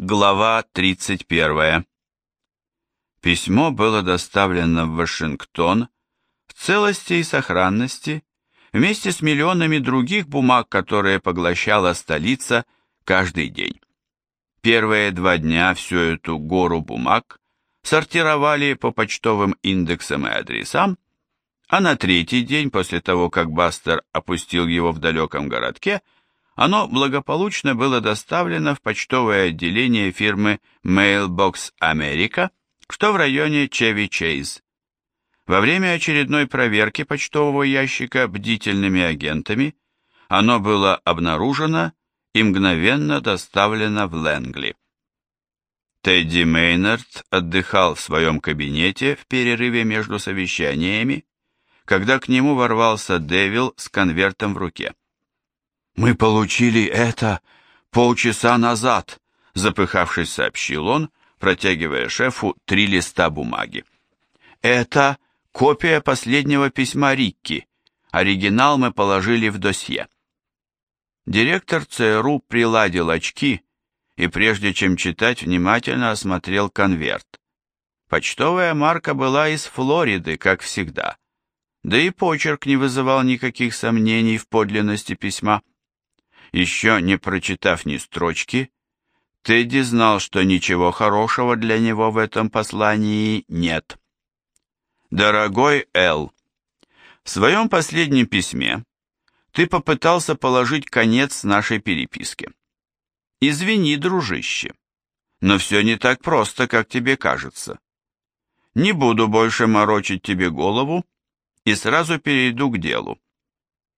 Глава 31. Письмо было доставлено в Вашингтон в целости и сохранности вместе с миллионами других бумаг, которые поглощала столица каждый день. Первые два дня всю эту гору бумаг сортировали по почтовым индексам и адресам, а на третий день после того, как Бастер опустил его в далеком городке, оно благополучно было доставлено в почтовое отделение фирмы Mailbox America, что в районе Чеви Чейз. Во время очередной проверки почтового ящика бдительными агентами оно было обнаружено и мгновенно доставлено в Лэнгли. Тедди Мейнард отдыхал в своем кабинете в перерыве между совещаниями, когда к нему ворвался Дэвил с конвертом в руке. «Мы получили это полчаса назад», — запыхавшись, сообщил он, протягивая шефу три листа бумаги. «Это копия последнего письма Рикки. Оригинал мы положили в досье». Директор ЦРУ приладил очки и, прежде чем читать, внимательно осмотрел конверт. Почтовая марка была из Флориды, как всегда. Да и почерк не вызывал никаких сомнений в подлинности письма. Еще не прочитав ни строчки, Тедди знал, что ничего хорошего для него в этом послании нет. «Дорогой Эл, в своем последнем письме ты попытался положить конец нашей переписке. Извини, дружище, но все не так просто, как тебе кажется. Не буду больше морочить тебе голову и сразу перейду к делу.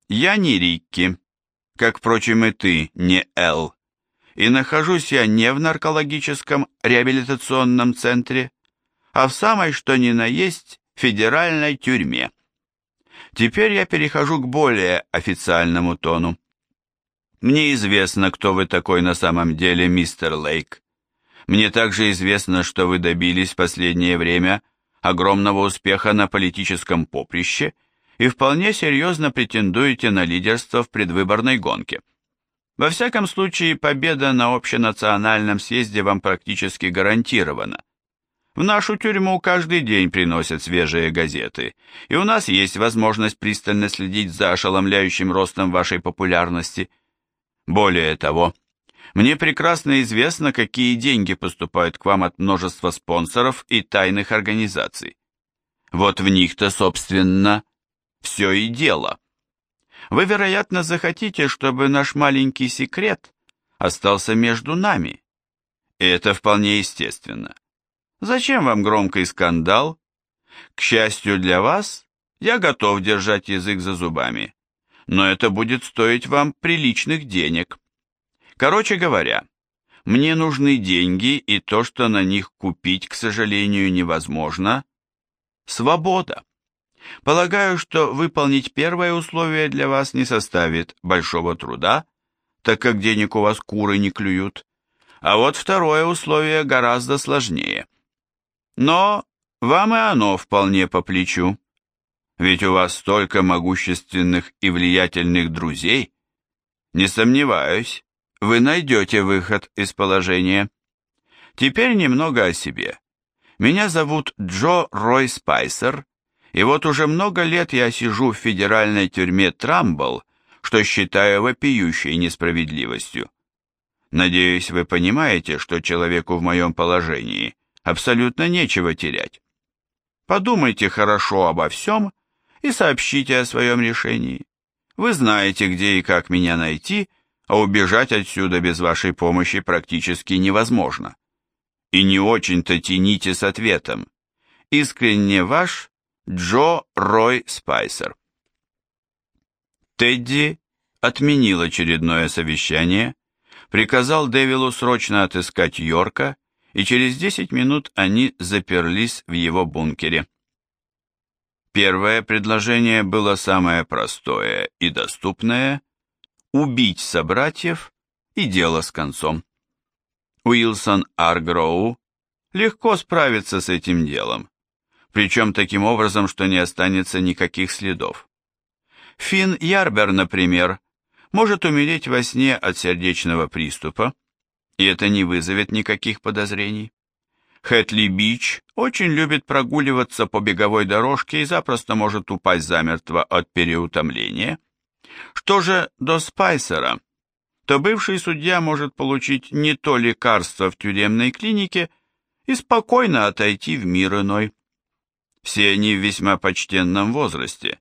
Я не Рикки, как, впрочем, и ты, не Эл. И нахожусь я не в наркологическом реабилитационном центре, а в самой что ни на есть федеральной тюрьме. Теперь я перехожу к более официальному тону. Мне известно, кто вы такой на самом деле, мистер Лейк. Мне также известно, что вы добились в последнее время огромного успеха на политическом поприще – и вполне серьезно претендуете на лидерство в предвыборной гонке. Во всяком случае, победа на общенациональном съезде вам практически гарантирована. В нашу тюрьму каждый день приносят свежие газеты, и у нас есть возможность пристально следить за ошеломляющим ростом вашей популярности. Более того, мне прекрасно известно, какие деньги поступают к вам от множества спонсоров и тайных организаций. Вот в них-то, собственно, все и дело. Вы, вероятно, захотите, чтобы наш маленький секрет остался между нами. И это вполне естественно. Зачем вам громкий скандал? К счастью для вас, я готов держать язык за зубами, но это будет стоить вам приличных денег. Короче говоря, мне нужны деньги, и то, что на них купить, к сожалению, невозможно. Свобода. Полагаю, что выполнить первое условие для вас не составит большого труда, так как денег у вас куры не клюют, а вот второе условие гораздо сложнее. Но вам и оно вполне по плечу, ведь у вас столько могущественных и влиятельных друзей. Не сомневаюсь, вы найдете выход из положения. Теперь немного о себе. Меня зовут Джо Рой Спайсер, и вот уже много лет я сижу в федеральной тюрьме Трамбл, что считаю вопиющей несправедливостью. Надеюсь, вы понимаете, что человеку в моем положении абсолютно нечего терять. Подумайте хорошо обо всем и сообщите о своем решении. Вы знаете, где и как меня найти, а убежать отсюда без вашей помощи практически невозможно. И не очень-то тяните с ответом. Искренне ваш Джо Рой Спайсер. Тедди отменил очередное совещание, приказал Дэвилу срочно отыскать Йорка, и через 10 минут они заперлись в его бункере. Первое предложение было самое простое и доступное – убить собратьев и дело с концом. Уилсон Аргроу легко справится с этим делом причем таким образом, что не останется никаких следов. Финн Ярбер, например, может умереть во сне от сердечного приступа, и это не вызовет никаких подозрений. Хэтли Бич очень любит прогуливаться по беговой дорожке и запросто может упасть замертво от переутомления. Что же до Спайсера, то бывший судья может получить не то лекарство в тюремной клинике и спокойно отойти в мир иной. Все они в весьма почтенном возрасте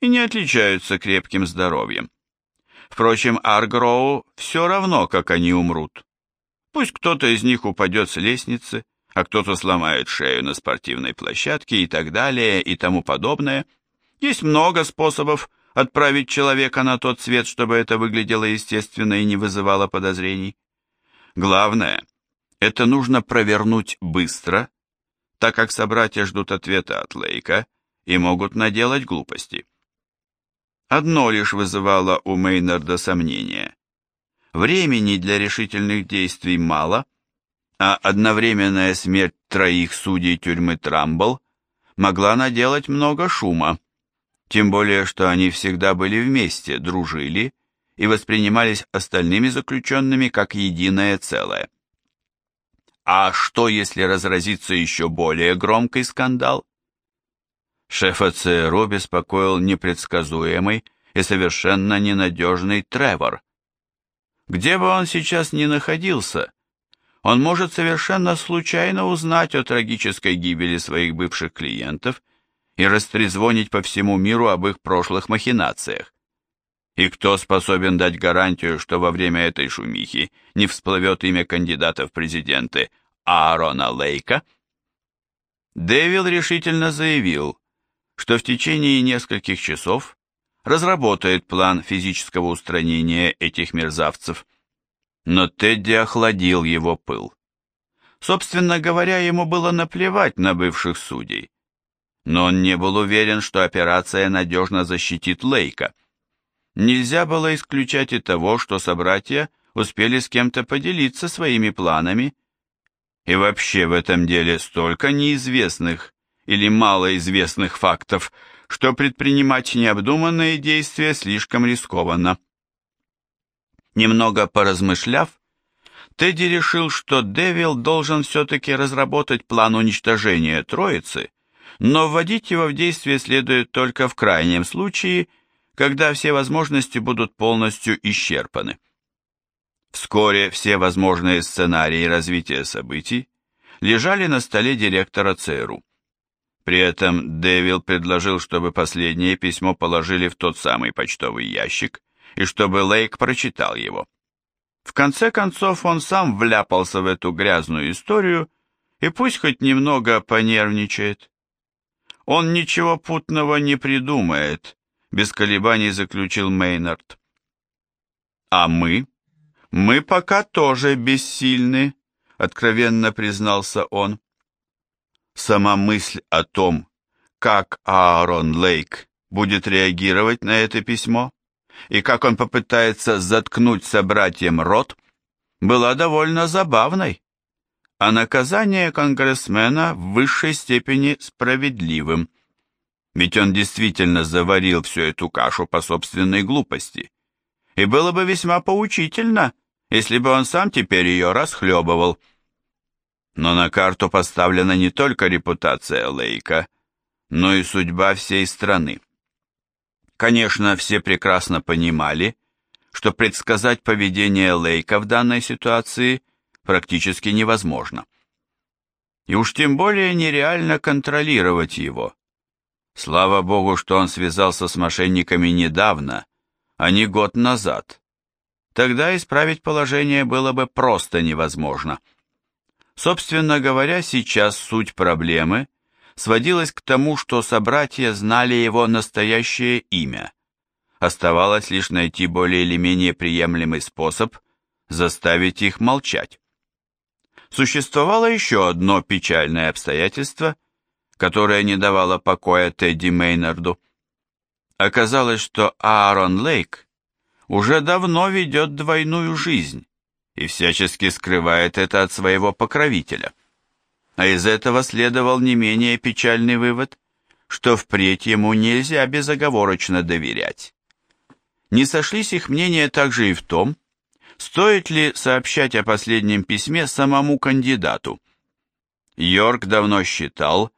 и не отличаются крепким здоровьем. Впрочем, Аргроу все равно, как они умрут. Пусть кто-то из них упадет с лестницы, а кто-то сломает шею на спортивной площадке и так далее и тому подобное. Есть много способов отправить человека на тот свет, чтобы это выглядело естественно и не вызывало подозрений. Главное, это нужно провернуть быстро, так как собратья ждут ответа от Лейка и могут наделать глупости. Одно лишь вызывало у Мейнарда сомнения. Времени для решительных действий мало, а одновременная смерть троих судей тюрьмы Трамбл могла наделать много шума, тем более, что они всегда были вместе, дружили и воспринимались остальными заключенными как единое целое. А что, если разразится еще более громкий скандал? Шефа ЦРУ беспокоил непредсказуемый и совершенно ненадежный Тревор. Где бы он сейчас ни находился, он может совершенно случайно узнать о трагической гибели своих бывших клиентов и растрезвонить по всему миру об их прошлых махинациях. И кто способен дать гарантию, что во время этой шумихи не всплывет имя кандидата в президенты Аарона Лейка? Дэвил решительно заявил, что в течение нескольких часов разработает план физического устранения этих мерзавцев. Но Тедди охладил его пыл. Собственно говоря, ему было наплевать на бывших судей но он не был уверен, что операция надежно защитит Лейка. Нельзя было исключать и того, что собратья успели с кем-то поделиться своими планами, и вообще в этом деле столько неизвестных или малоизвестных фактов, что предпринимать необдуманные действия слишком рискованно. Немного поразмышляв, Тедди решил, что Девил должен все-таки разработать план уничтожения Троицы но вводить его в действие следует только в крайнем случае, когда все возможности будут полностью исчерпаны. Вскоре все возможные сценарии развития событий лежали на столе директора ЦРУ. При этом Дэвил предложил, чтобы последнее письмо положили в тот самый почтовый ящик, и чтобы Лейк прочитал его. В конце концов он сам вляпался в эту грязную историю, и пусть хоть немного понервничает. Он ничего путного не придумает, без колебаний заключил Мейнард. А мы? Мы пока тоже бессильны, откровенно признался он. Сама мысль о том, как Аарон Лейк будет реагировать на это письмо и как он попытается заткнуть собратьям рот, была довольно забавной а наказание конгрессмена в высшей степени справедливым. Ведь он действительно заварил всю эту кашу по собственной глупости. И было бы весьма поучительно, если бы он сам теперь ее расхлебывал. Но на карту поставлена не только репутация Лейка, но и судьба всей страны. Конечно, все прекрасно понимали, что предсказать поведение Лейка в данной ситуации – практически невозможно. И уж тем более нереально контролировать его. Слава богу, что он связался с мошенниками недавно, а не год назад. Тогда исправить положение было бы просто невозможно. Собственно говоря, сейчас суть проблемы сводилась к тому, что собратья знали его настоящее имя. Оставалось лишь найти более или менее приемлемый способ заставить их молчать. Существовало еще одно печальное обстоятельство, которое не давало покоя Тедди Мейнарду. Оказалось, что Аарон Лейк уже давно ведет двойную жизнь и всячески скрывает это от своего покровителя. А из этого следовал не менее печальный вывод, что впредь ему нельзя безоговорочно доверять. Не сошлись их мнения также и в том, Стоит ли сообщать о последнем письме самому кандидату? Йорк давно считал,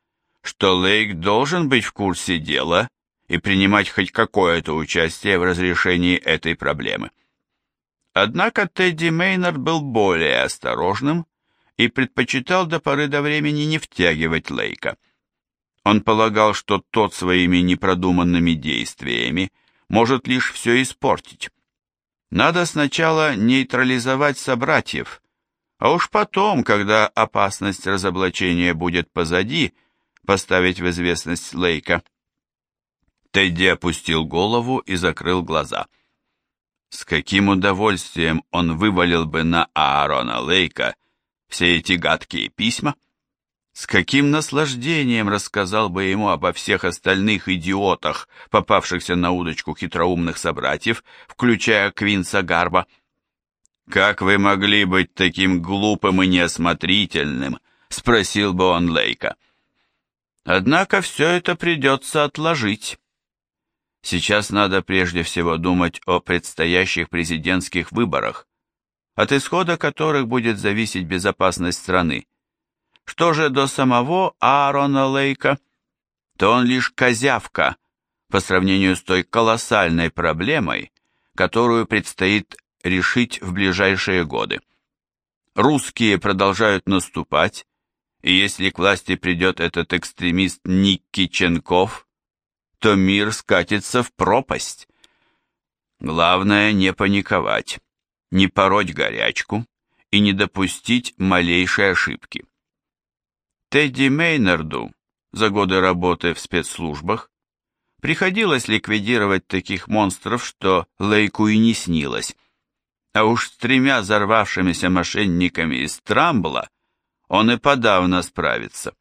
что Лейк должен быть в курсе дела и принимать хоть какое-то участие в разрешении этой проблемы. Однако Тедди Мейнард был более осторожным и предпочитал до поры до времени не втягивать Лейка. Он полагал, что тот своими непродуманными действиями может лишь все испортить. Надо сначала нейтрализовать собратьев, а уж потом, когда опасность разоблачения будет позади, поставить в известность Лейка. Тедди опустил голову и закрыл глаза. С каким удовольствием он вывалил бы на Аарона Лейка все эти гадкие письма? С каким наслаждением рассказал бы ему обо всех остальных идиотах, попавшихся на удочку хитроумных собратьев, включая Квинса Гарба. «Как вы могли быть таким глупым и неосмотрительным?» — спросил бы он Лейка. Однако все это придется отложить. Сейчас надо прежде всего думать о предстоящих президентских выборах, от исхода которых будет зависеть безопасность страны. Что же до самого Аарона Лейка, то он лишь козявка по сравнению с той колоссальной проблемой, которую предстоит решить в ближайшие годы. Русские продолжают наступать, и если к власти придет этот экстремист Никки Ченков, то мир скатится в пропасть. Главное не паниковать, не пороть горячку и не допустить малейшей ошибки. Тедди Мейнарду за годы работы в спецслужбах приходилось ликвидировать таких монстров, что Лейку и не снилось. А уж с тремя взорвавшимися мошенниками из Трамбла он и подавно справится.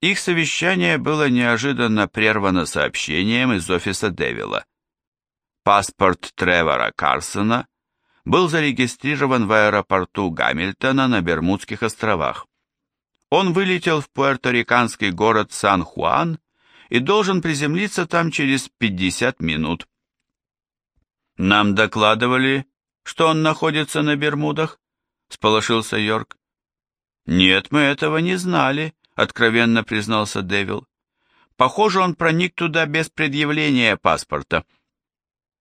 Их совещание было неожиданно прервано сообщением из офиса Девила. Паспорт Тревора Карсона был зарегистрирован в аэропорту Гамильтона на Бермудских островах. Он вылетел в пуэрториканский город Сан-Хуан и должен приземлиться там через 50 минут. «Нам докладывали, что он находится на Бермудах?» — сполошился Йорк. «Нет, мы этого не знали», — откровенно признался Дэвил. «Похоже, он проник туда без предъявления паспорта».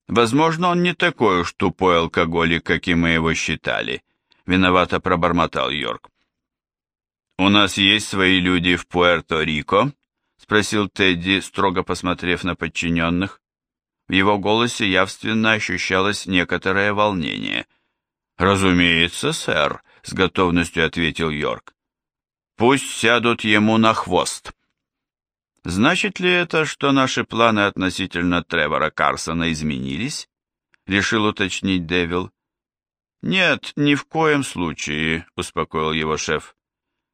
«Возможно, он не такой уж тупой алкоголик, каким мы его считали», — виновато пробормотал Йорк. «У нас есть свои люди в Пуэрто-Рико?» — спросил Тедди, строго посмотрев на подчиненных. В его голосе явственно ощущалось некоторое волнение. «Разумеется, сэр», — с готовностью ответил Йорк. «Пусть сядут ему на хвост». «Значит ли это, что наши планы относительно Тревора Карсона изменились?» — решил уточнить Дэвил. «Нет, ни в коем случае», — успокоил его шеф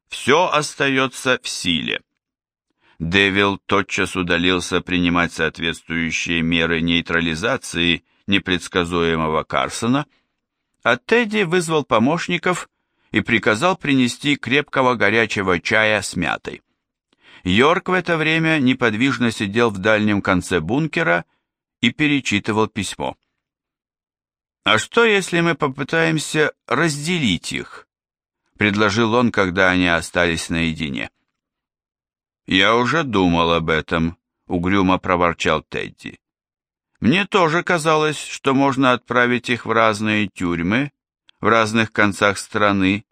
все остается в силе. Дэвил тотчас удалился принимать соответствующие меры нейтрализации непредсказуемого Карсона, а Тедди вызвал помощников и приказал принести крепкого горячего чая с мятой. Йорк в это время неподвижно сидел в дальнем конце бункера и перечитывал письмо. «А что, если мы попытаемся разделить их?» предложил он, когда они остались наедине. «Я уже думал об этом», — угрюмо проворчал Тедди. «Мне тоже казалось, что можно отправить их в разные тюрьмы, в разных концах страны,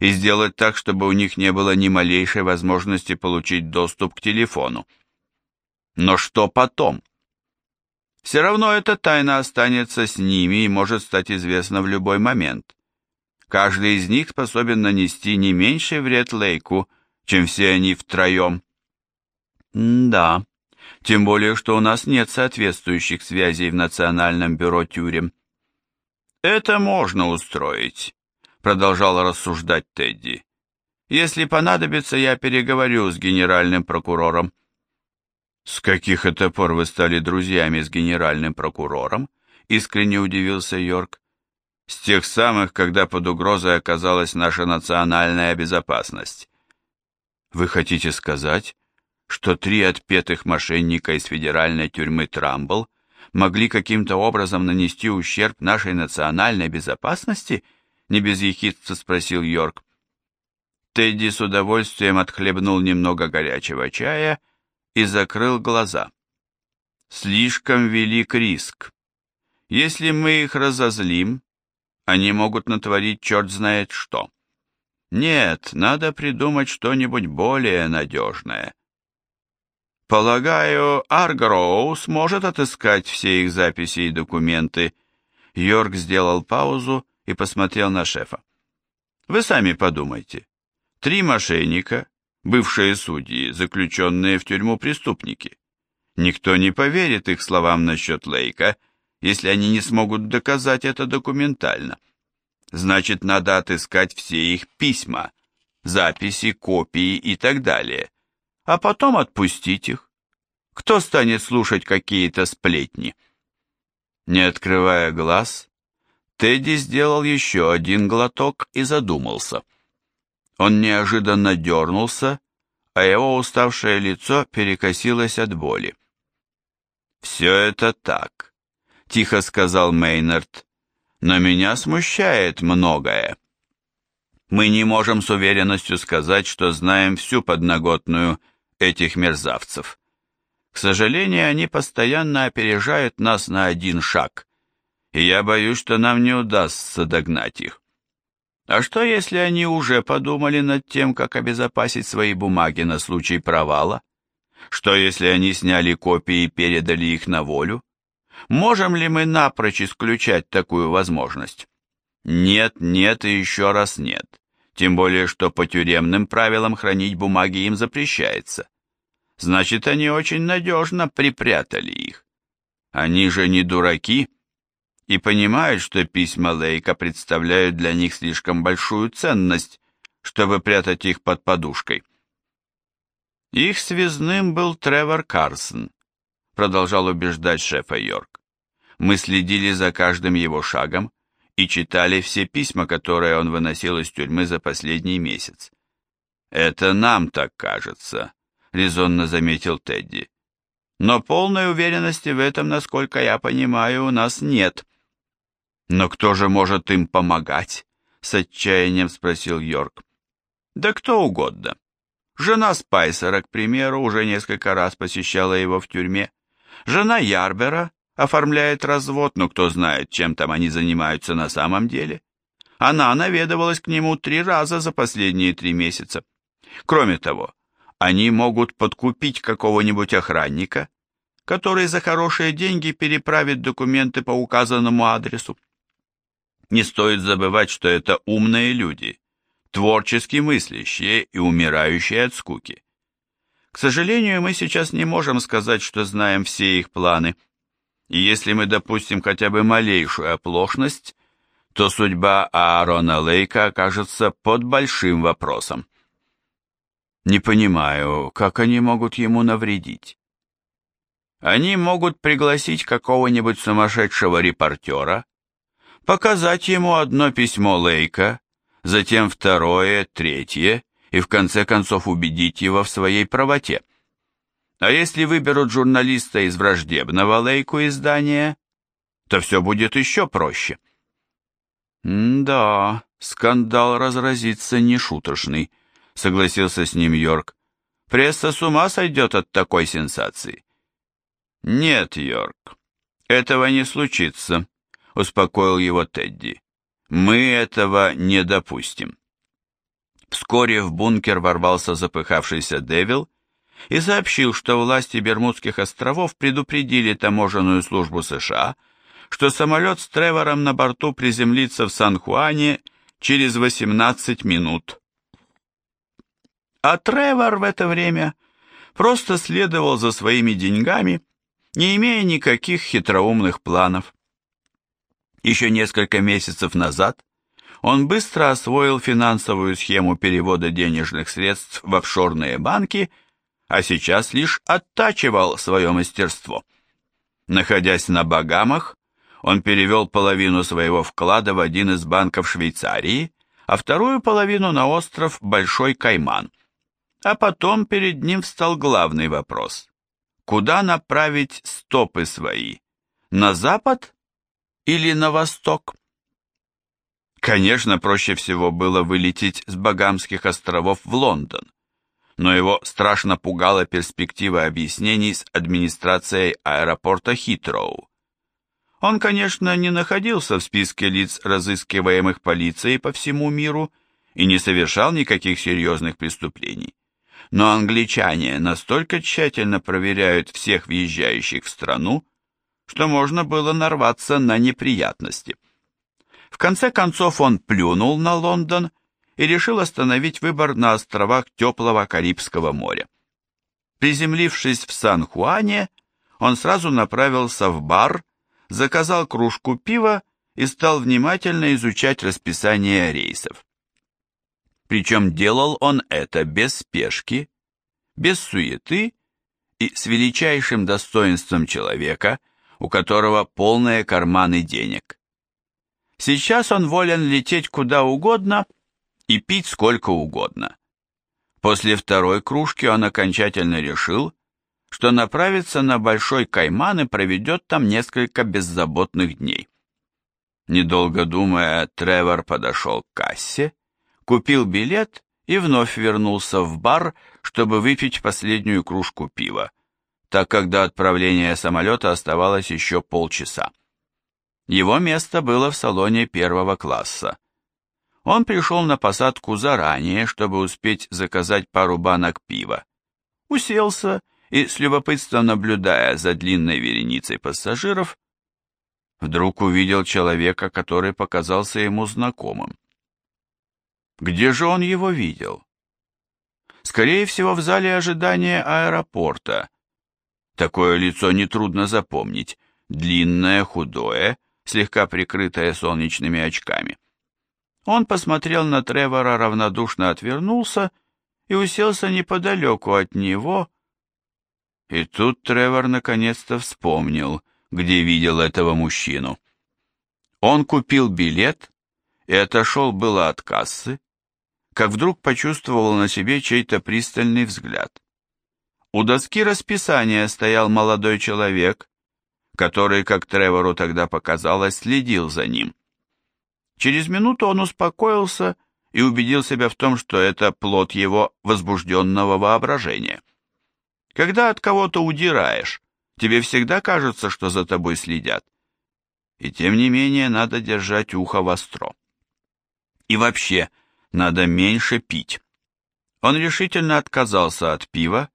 и сделать так, чтобы у них не было ни малейшей возможности получить доступ к телефону. Но что потом? Все равно эта тайна останется с ними и может стать известна в любой момент. Каждый из них способен нанести не меньший вред Лейку, чем все они втроем. да, тем более, что у нас нет соответствующих связей в Национальном бюро тюрем. Это можно устроить, продолжал рассуждать Тедди. Если понадобится, я переговорю с генеральным прокурором. С каких это пор вы стали друзьями с генеральным прокурором? Искренне удивился Йорк с тех самых, когда под угрозой оказалась наша национальная безопасность. Вы хотите сказать, что три отпетых мошенника из федеральной тюрьмы Трамбл могли каким-то образом нанести ущерб нашей национальной безопасности? Не без ехидства спросил Йорк. Тедди с удовольствием отхлебнул немного горячего чая и закрыл глаза. Слишком велик риск. Если мы их разозлим, они могут натворить черт знает что. Нет, надо придумать что-нибудь более надежное. Полагаю, Аргроу сможет отыскать все их записи и документы. Йорк сделал паузу и посмотрел на шефа. Вы сами подумайте. Три мошенника, бывшие судьи, заключенные в тюрьму преступники. Никто не поверит их словам насчет Лейка, если они не смогут доказать это документально. Значит, надо отыскать все их письма, записи, копии и так далее, а потом отпустить их. Кто станет слушать какие-то сплетни? Не открывая глаз, Тедди сделал еще один глоток и задумался. Он неожиданно дернулся, а его уставшее лицо перекосилось от боли. «Все это так», — тихо сказал Мейнард, — «но меня смущает многое. Мы не можем с уверенностью сказать, что знаем всю подноготную этих мерзавцев. К сожалению, они постоянно опережают нас на один шаг, и я боюсь, что нам не удастся догнать их. А что, если они уже подумали над тем, как обезопасить свои бумаги на случай провала? Что, если они сняли копии и передали их на волю? Можем ли мы напрочь исключать такую возможность? Нет, нет и еще раз нет. Тем более, что по тюремным правилам хранить бумаги им запрещается. Значит, они очень надежно припрятали их. Они же не дураки и понимают, что письма Лейка представляют для них слишком большую ценность, чтобы прятать их под подушкой. Их связным был Тревор Карсон, продолжал убеждать шефа Йорк. Мы следили за каждым его шагом и читали все письма, которые он выносил из тюрьмы за последний месяц. Это нам так кажется, резонно заметил Тедди. Но полной уверенности в этом, насколько я понимаю, у нас нет. Но кто же может им помогать? С отчаянием спросил Йорк. Да кто угодно. Жена Спайсера, к примеру, уже несколько раз посещала его в тюрьме. Жена Ярбера оформляет развод, но кто знает, чем там они занимаются на самом деле. Она наведывалась к нему три раза за последние три месяца. Кроме того, они могут подкупить какого-нибудь охранника, который за хорошие деньги переправит документы по указанному адресу. Не стоит забывать, что это умные люди, творчески мыслящие и умирающие от скуки. К сожалению, мы сейчас не можем сказать, что знаем все их планы, и если мы допустим хотя бы малейшую оплошность, то судьба Аарона Лейка окажется под большим вопросом. Не понимаю, как они могут ему навредить. Они могут пригласить какого-нибудь сумасшедшего репортера, показать ему одно письмо Лейка, затем второе, третье, и в конце концов убедить его в своей правоте. А если выберут журналиста из враждебного Лейку издания, то все будет еще проще. «Да, скандал разразится нешуточный», — согласился с ним Йорк. «Пресса с ума сойдет от такой сенсации». «Нет, Йорк, этого не случится», — успокоил его Тедди. Мы этого не допустим. Вскоре в бункер ворвался запыхавшийся Девил и сообщил, что власти Бермудских островов предупредили таможенную службу США, что самолет с Тревором на борту приземлится в Сан-Хуане через 18 минут. А Тревор в это время просто следовал за своими деньгами, не имея никаких хитроумных планов. Еще несколько месяцев назад он быстро освоил финансовую схему перевода денежных средств в офшорные банки, а сейчас лишь оттачивал свое мастерство. Находясь на Багамах, он перевел половину своего вклада в один из банков Швейцарии, а вторую половину на остров Большой Кайман. А потом перед ним встал главный вопрос. Куда направить стопы свои? На запад или на восток? Конечно, проще всего было вылететь с Багамских островов в Лондон, но его страшно пугала перспектива объяснений с администрацией аэропорта Хитроу. Он, конечно, не находился в списке лиц, разыскиваемых полицией по всему миру, и не совершал никаких серьезных преступлений. Но англичане настолько тщательно проверяют всех въезжающих в страну, что можно было нарваться на неприятности. В конце концов он плюнул на Лондон и решил остановить выбор на островах теплого Карибского моря. Приземлившись в Сан-Хуане, он сразу направился в бар, заказал кружку пива и стал внимательно изучать расписание рейсов. Причем делал он это без спешки, без суеты и с величайшим достоинством человека, у которого полные карманы денег. Сейчас он волен лететь куда угодно и пить сколько угодно. После второй кружки он окончательно решил, что направится на Большой Кайман и проведет там несколько беззаботных дней. Недолго думая, Тревор подошел к кассе, купил билет и вновь вернулся в бар, чтобы выпить последнюю кружку пива, так как до отправления самолета оставалось еще полчаса. Его место было в салоне первого класса. Он пришел на посадку заранее, чтобы успеть заказать пару банок пива. Уселся и, с любопытством наблюдая за длинной вереницей пассажиров, вдруг увидел человека, который показался ему знакомым. Где же он его видел? Скорее всего, в зале ожидания аэропорта. Такое лицо нетрудно запомнить. Длинное, худое, слегка прикрытая солнечными очками. Он посмотрел на Тревора, равнодушно отвернулся и уселся неподалеку от него. И тут Тревор наконец-то вспомнил, где видел этого мужчину. Он купил билет и отошел было от кассы, как вдруг почувствовал на себе чей-то пристальный взгляд. У доски расписания стоял молодой человек который, как Тревору тогда показалось, следил за ним. Через минуту он успокоился и убедил себя в том, что это плод его возбужденного воображения. Когда от кого-то удираешь, тебе всегда кажется, что за тобой следят. И тем не менее надо держать ухо востро. И вообще, надо меньше пить. Он решительно отказался от пива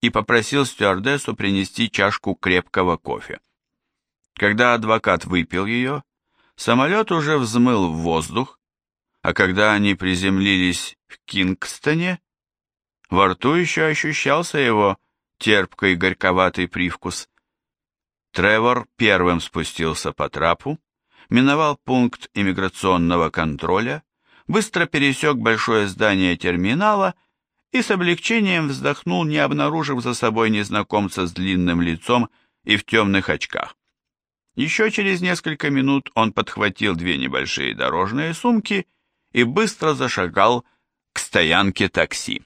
и попросил стюардессу принести чашку крепкого кофе. Когда адвокат выпил ее, самолет уже взмыл в воздух, а когда они приземлились в Кингстоне, во рту еще ощущался его терпкий горьковатый привкус. Тревор первым спустился по трапу, миновал пункт иммиграционного контроля, быстро пересек большое здание терминала и с облегчением вздохнул, не обнаружив за собой незнакомца с длинным лицом и в темных очках. Еще через несколько минут он подхватил две небольшие дорожные сумки и быстро зашагал к стоянке такси.